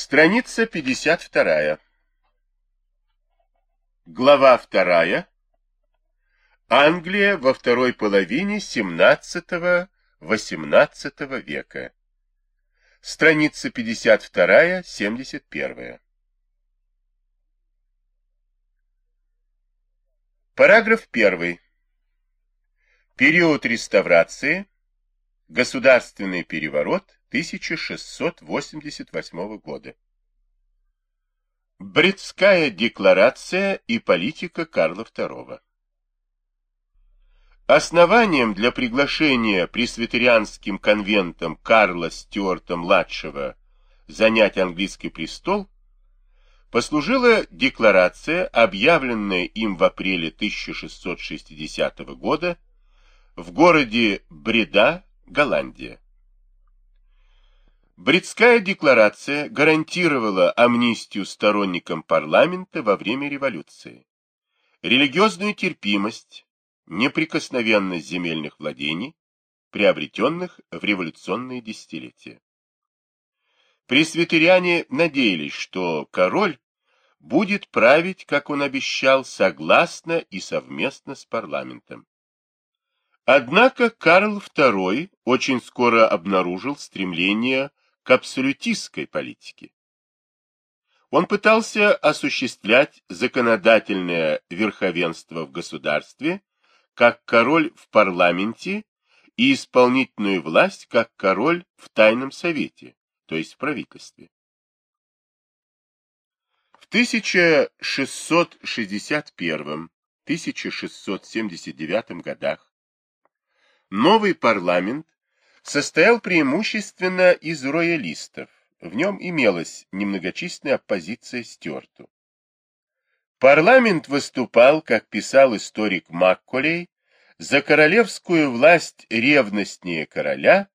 Страница 52. Глава 2. Англия во второй половине 17-18 века. Страница 52-71. Параграф 1. Период реставрации. Государственный переворот 1688 года. Брестская декларация и политика Карла II. Основанием для приглашения пресвитерианским конвентом Карла Стюарта-младшего занять английский престол послужила декларация, объявленная им в апреле 1660 года в городе Бреда, Голландия. Бритская декларация гарантировала амнистию сторонникам парламента во время революции, религиозную терпимость, неприкосновенность земельных владений, приобретенных в революционные десятилетия. Пресвитериане надеялись, что король будет править, как он обещал, согласно и совместно с парламентом. Однако Карл II очень скоро обнаружил стремление к абсолютистской политике. Он пытался осуществлять законодательное верховенство в государстве, как король в парламенте, и исполнительную власть, как король в тайном совете, то есть в правительстве. В 1661-1679 годах новый парламент состоял преимущественно из роялистов, в нем имелась немногочисленная оппозиция Стюарту. Парламент выступал, как писал историк Макколей, за королевскую власть ревностнее короля,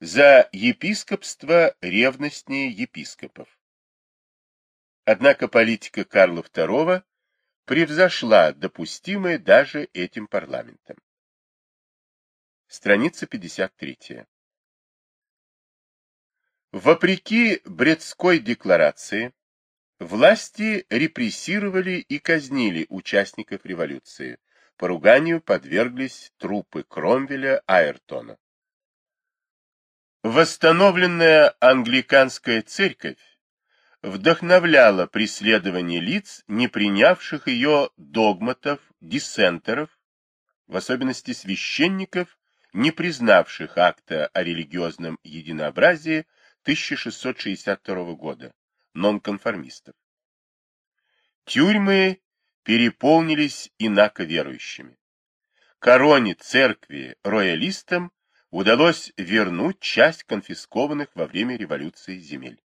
за епископство ревностнее епископов. Однако политика Карла II превзошла допустимое даже этим парламентом. Страница 53. Вопреки Бредской декларации, власти репрессировали и казнили участников революции. Поруганию подверглись трупы Кромвеля Айртона. Восстановленная англиканская церковь вдохновляла преследование лиц, не принявших ее догматов, диссентеров, в особенности священников, не признавших акта о религиозном единообразии 1662 года, нонконформистов. Тюрьмы переполнились инаковерующими. Короне, церкви, роялистам удалось вернуть часть конфискованных во время революции земель.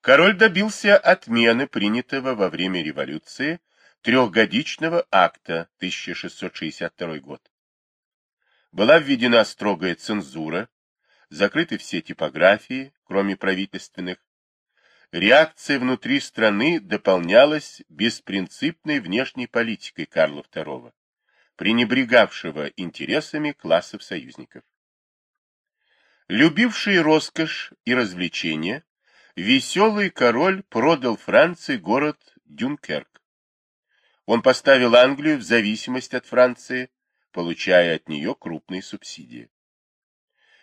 Король добился отмены принятого во время революции трехгодичного акта 1662 год. Была введена строгая цензура, закрыты все типографии, кроме правительственных. Реакция внутри страны дополнялась беспринципной внешней политикой Карла II, пренебрегавшего интересами классов союзников. Любивший роскошь и развлечения, веселый король продал Франции город Дюнкерк. Он поставил Англию в зависимость от Франции, получая от нее крупные субсидии.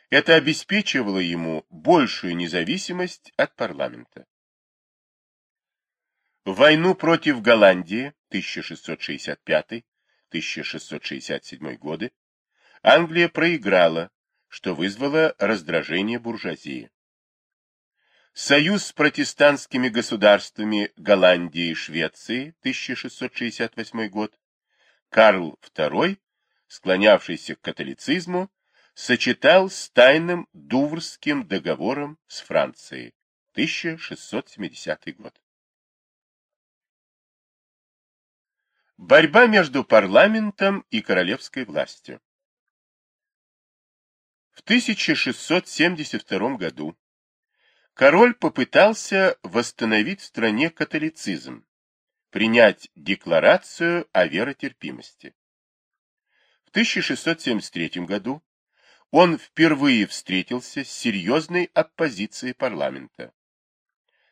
Это обеспечивало ему большую независимость от парламента. В войну против Голландии 1665-1667 годы Англия проиграла, что вызвало раздражение буржуазии. Союз с протестантскими государствами Голландии и Швеции 1668 год Карл II, склонявшийся к католицизму, сочетал с тайным Дуврским договором с Францией, 1670 год. Борьба между парламентом и королевской властью. В 1672 году король попытался восстановить в стране католицизм, принять декларацию о веротерпимости. В 1673 году он впервые встретился с серьезной оппозицией парламента.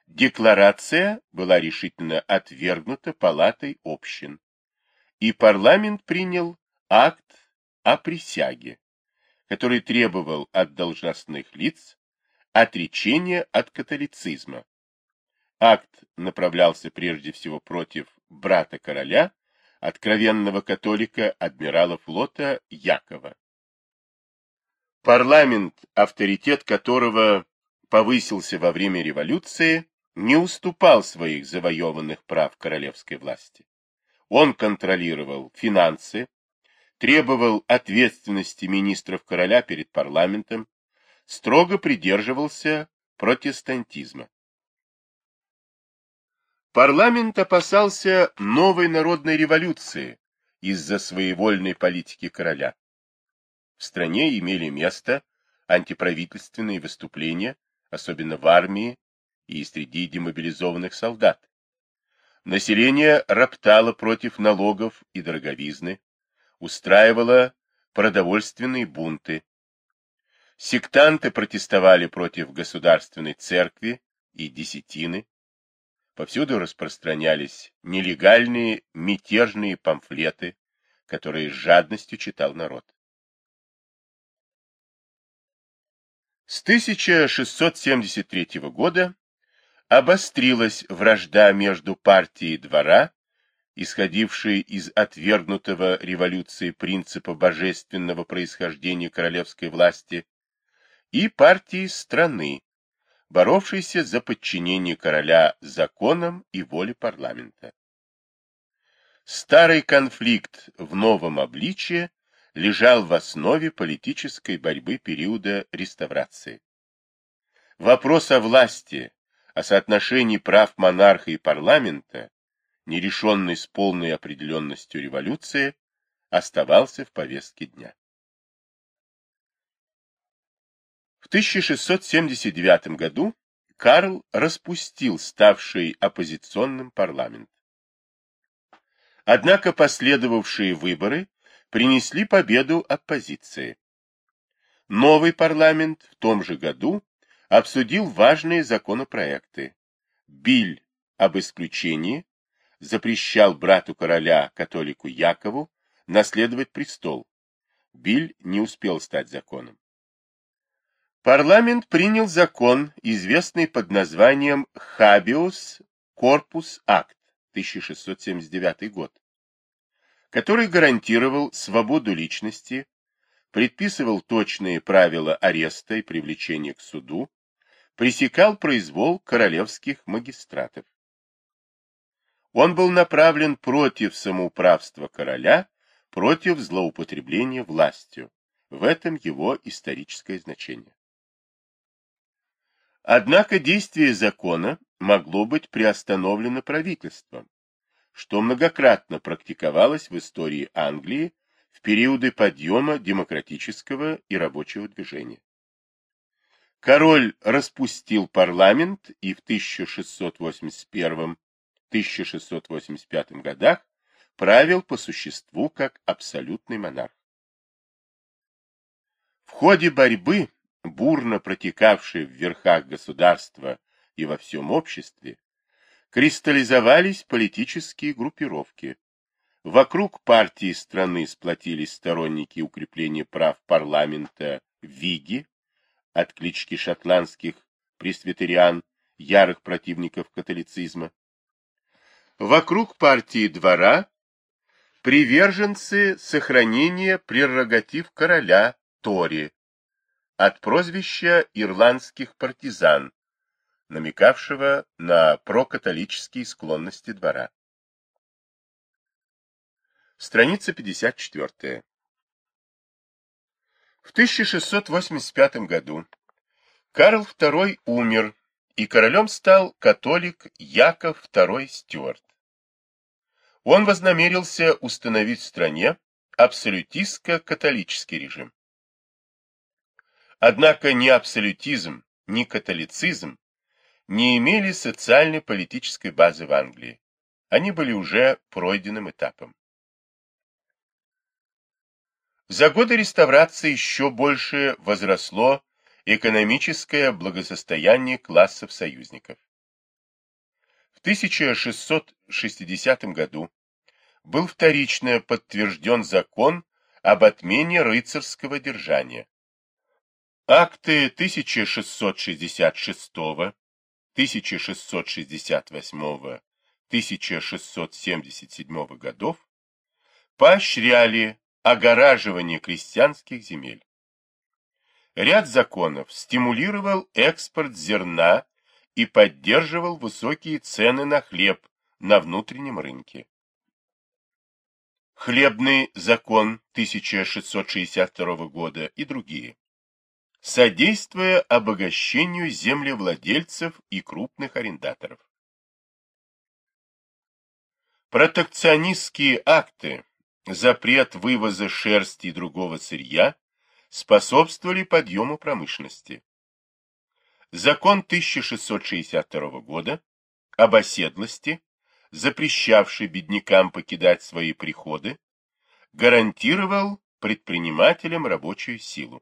Декларация была решительно отвергнута палатой общин, и парламент принял акт о присяге, который требовал от должностных лиц отречения от католицизма. Акт направлялся прежде всего против брата короля, откровенного католика адмирала флота Якова. Парламент, авторитет которого повысился во время революции, не уступал своих завоеванных прав королевской власти. Он контролировал финансы, требовал ответственности министров короля перед парламентом, строго придерживался протестантизма. Парламент опасался новой народной революции из-за своевольной политики короля. В стране имели место антиправительственные выступления, особенно в армии и среди демобилизованных солдат. Население роптало против налогов и дороговизны, устраивало продовольственные бунты. Сектанты протестовали против государственной церкви и десятины. Повсюду распространялись нелегальные мятежные памфлеты, которые с жадностью читал народ. С 1673 года обострилась вражда между партией двора, исходившей из отвергнутого революции принципа божественного происхождения королевской власти, и партией страны, боровшейся за подчинение короля законам и воле парламента. Старый конфликт в новом обличье лежал в основе политической борьбы периода реставрации. Вопрос о власти, о соотношении прав монарха и парламента, нерешенный с полной определенностью революции, оставался в повестке дня. В 1679 году Карл распустил ставший оппозиционным парламент. Однако последовавшие выборы принесли победу оппозиции. Новый парламент в том же году обсудил важные законопроекты. Биль об исключении запрещал брату короля, католику Якову, наследовать престол. Биль не успел стать законом. Парламент принял закон, известный под названием «Хабиус Корпус Акт» 1679 год, который гарантировал свободу личности, предписывал точные правила ареста и привлечения к суду, пресекал произвол королевских магистратов. Он был направлен против самоуправства короля, против злоупотребления властью. В этом его историческое значение. Однако действие закона могло быть приостановлено правительством, что многократно практиковалось в истории Англии в периоды подъема демократического и рабочего движения. Король распустил парламент и в 1681-1685 годах правил по существу как абсолютный монарх. В ходе борьбы, бурно протекавшей в верхах государства и во всем обществе, кристаллизовались политические группировки. Вокруг партии страны сплотились сторонники укрепления прав парламента Виги, от клички шотландских пресвитериан, ярых противников католицизма. Вокруг партии двора приверженцы сохранения прерогатив короля Тори, от прозвища ирландских партизан, намекавшего на прокатолические склонности двора. Страница 54. В 1685 году Карл II умер, и королем стал католик Яков II Стюарт. Он вознамерился установить в стране абсолютистско-католический режим. Однако ни абсолютизм, ни католицизм не имели социальной политической базы в Англии. Они были уже пройденным этапом. За годы реставрации еще больше возросло экономическое благосостояние классов союзников. В 1660 году был вторично подтвержден закон об отмене рыцарского держания. Акты 1666, 1668, 1677 годов поощряли огораживание крестьянских земель. Ряд законов стимулировал экспорт зерна и поддерживал высокие цены на хлеб на внутреннем рынке. Хлебный закон 1662 года и другие, содействуя обогащению землевладельцев и крупных арендаторов. Протекционистские акты, запрет вывоза шерсти и другого сырья способствовали подъему промышленности. Закон 1662 года об оседлости, запрещавший беднякам покидать свои приходы, гарантировал предпринимателям рабочую силу.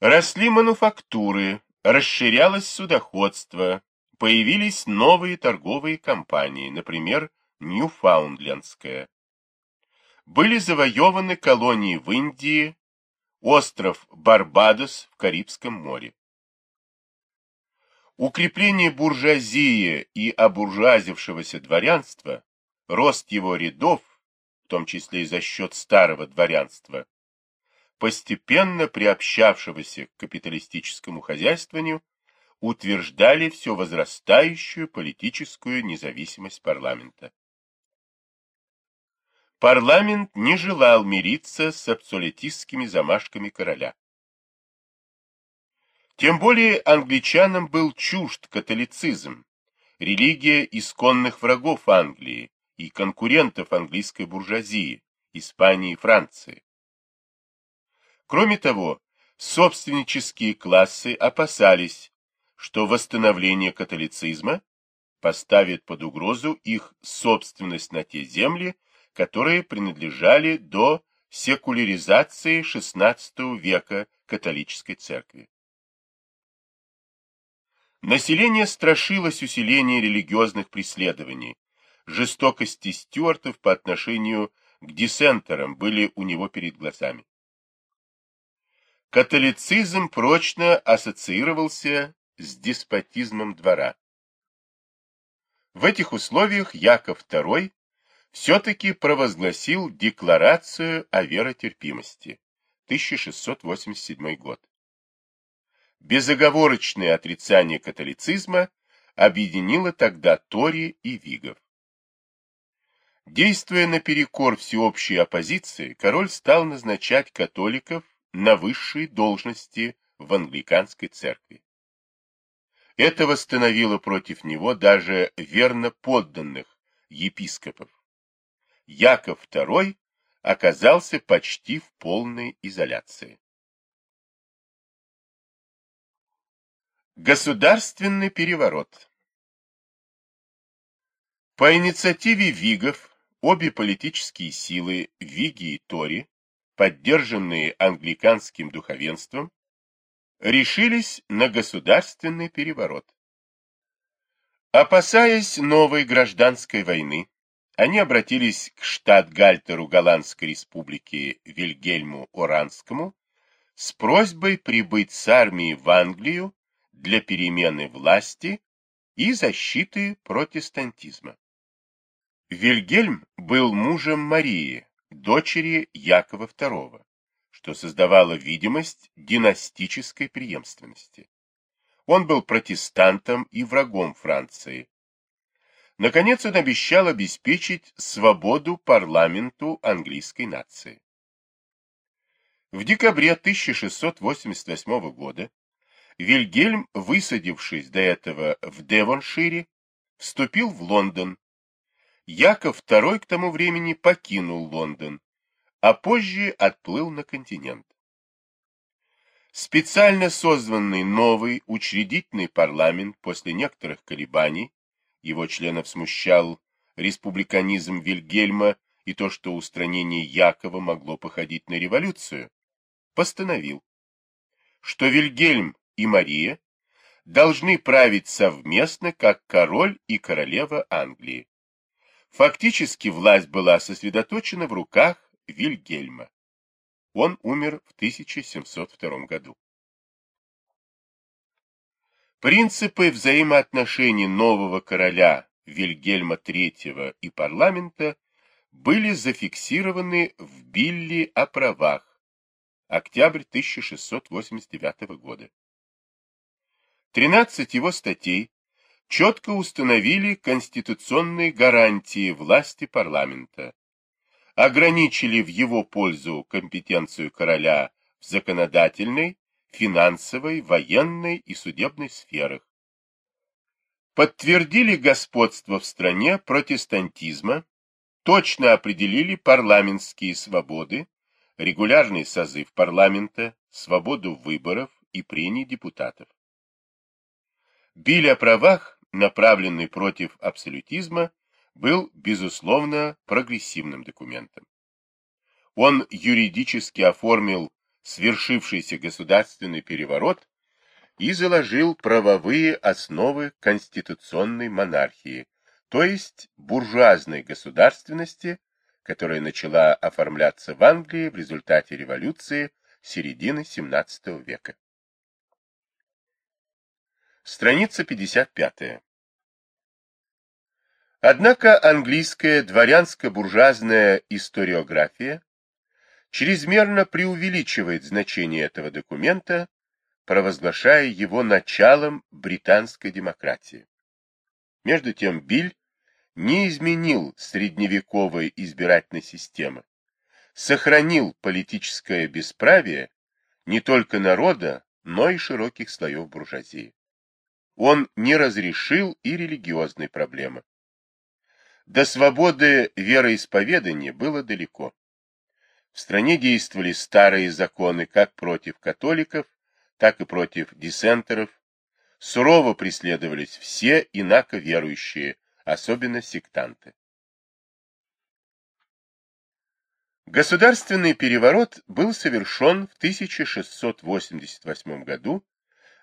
Росли мануфактуры, расширялось судоходство, появились новые торговые компании, например, Ньюфаундлендская. Были завоеваны колонии в Индии, остров Барбадос в Карибском море. Укрепление буржуазии и обуржуазившегося дворянства, рост его рядов, в том числе и за счет старого дворянства, постепенно приобщавшегося к капиталистическому хозяйствованию, утверждали все возрастающую политическую независимость парламента. Парламент не желал мириться с абсолютистскими замашками короля. Тем более англичанам был чужд католицизм, религия исконных врагов Англии и конкурентов английской буржуазии, Испании и Франции. Кроме того, собственнические классы опасались, что восстановление католицизма поставит под угрозу их собственность на те земли, которые принадлежали до секуляризации XVI века католической церкви. Население страшилось усиления религиозных преследований, жестокости стюартов по отношению к диссентерам были у него перед глазами. Католицизм прочно ассоциировался с деспотизмом двора. В этих условиях Яков II все-таки провозгласил Декларацию о веротерпимости, 1687 год. Безоговорочное отрицание католицизма объединило тогда Тори и Вигов. Действуя наперекор всеобщей оппозиции, король стал назначать католиков на высшие должности в англиканской церкви. Это восстановило против него даже верно подданных епископов. Яков II оказался почти в полной изоляции. Государственный переворот По инициативе Вигов обе политические силы, Виги и Тори, поддержанные англиканским духовенством, решились на государственный переворот. Опасаясь новой гражданской войны, они обратились к штат-гальтеру Голландской республики Вильгельму Оранскому с просьбой прибыть с армией в Англию для перемены власти и защиты протестантизма. Вильгельм был мужем Марии, дочери Якова II, что создавало видимость династической преемственности. Он был протестантом и врагом Франции, Наконец он обещал обеспечить свободу парламенту английской нации. В декабре 1688 года Вильгельм, высадившись до этого в Девоншире, вступил в Лондон. Яков II к тому времени покинул Лондон, а позже отплыл на континент. Специально созванный новый учредительный парламент после некоторых колебаний его членов смущал республиканизм Вильгельма и то, что устранение Якова могло походить на революцию, постановил, что Вильгельм и Мария должны править совместно, как король и королева Англии. Фактически власть была сосредоточена в руках Вильгельма. Он умер в 1702 году. Принципы взаимоотношений нового короля Вильгельма III и парламента были зафиксированы в Билли о правах, октябрь 1689 года. 13 его статей четко установили конституционные гарантии власти парламента, ограничили в его пользу компетенцию короля в законодательной, финансовой, военной и судебной сферах, подтвердили господство в стране протестантизма, точно определили парламентские свободы, регулярный созыв парламента, свободу выборов и прений депутатов. Биль о правах, направленный против абсолютизма, был, безусловно, прогрессивным документом. Он юридически оформил свершившийся государственный переворот и заложил правовые основы конституционной монархии, то есть буржуазной государственности, которая начала оформляться в Англии в результате революции середины XVII века. Страница 55. Однако английская дворянско-буржуазная историография чрезмерно преувеличивает значение этого документа, провозглашая его началом британской демократии. Между тем Биль не изменил средневековой избирательной системы, сохранил политическое бесправие не только народа, но и широких слоев буржуазии. Он не разрешил и религиозной проблемы. До свободы вероисповедания было далеко. В стране действовали старые законы как против католиков, так и против диссентеров. Сурово преследовались все инако верующие, особенно сектанты. Государственный переворот был совершен в 1688 году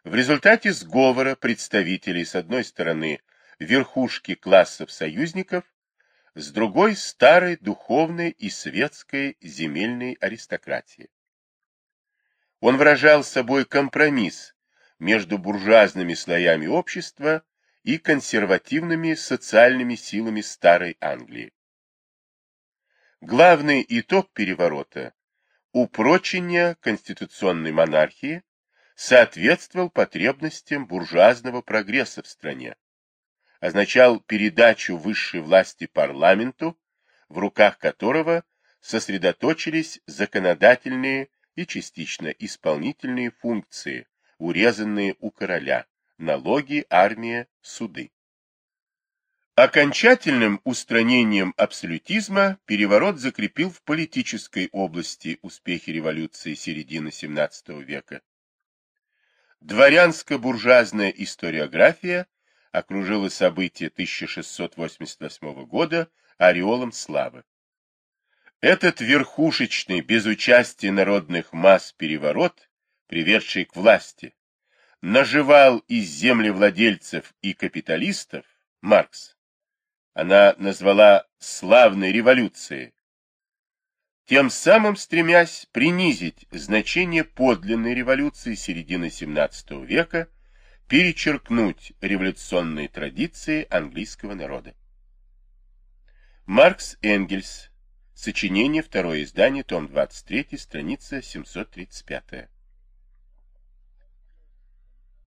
в результате сговора представителей с одной стороны верхушки классов союзников с другой – старой духовной и светской земельной аристократии. Он выражал собой компромисс между буржуазными слоями общества и консервативными социальными силами Старой Англии. Главный итог переворота – упрочение конституционной монархии соответствовал потребностям буржуазного прогресса в стране означал передачу высшей власти парламенту, в руках которого сосредоточились законодательные и частично исполнительные функции, урезанные у короля, налоги, армия, суды. Окончательным устранением абсолютизма переворот закрепил в политической области успехи революции середины XVII века. Дворянско-буржуазная историография окружило событие 1688 года ореолом славы. Этот верхушечный, без участия народных масс переворот, приведший к власти, наживал из землевладельцев и капиталистов Маркс. Она назвала славной революцией, тем самым стремясь принизить значение подлинной революции середины XVII века перечеркнуть революционные традиции английского народа. Маркс Энгельс. Сочинение, второе издание, том 23, страница 735.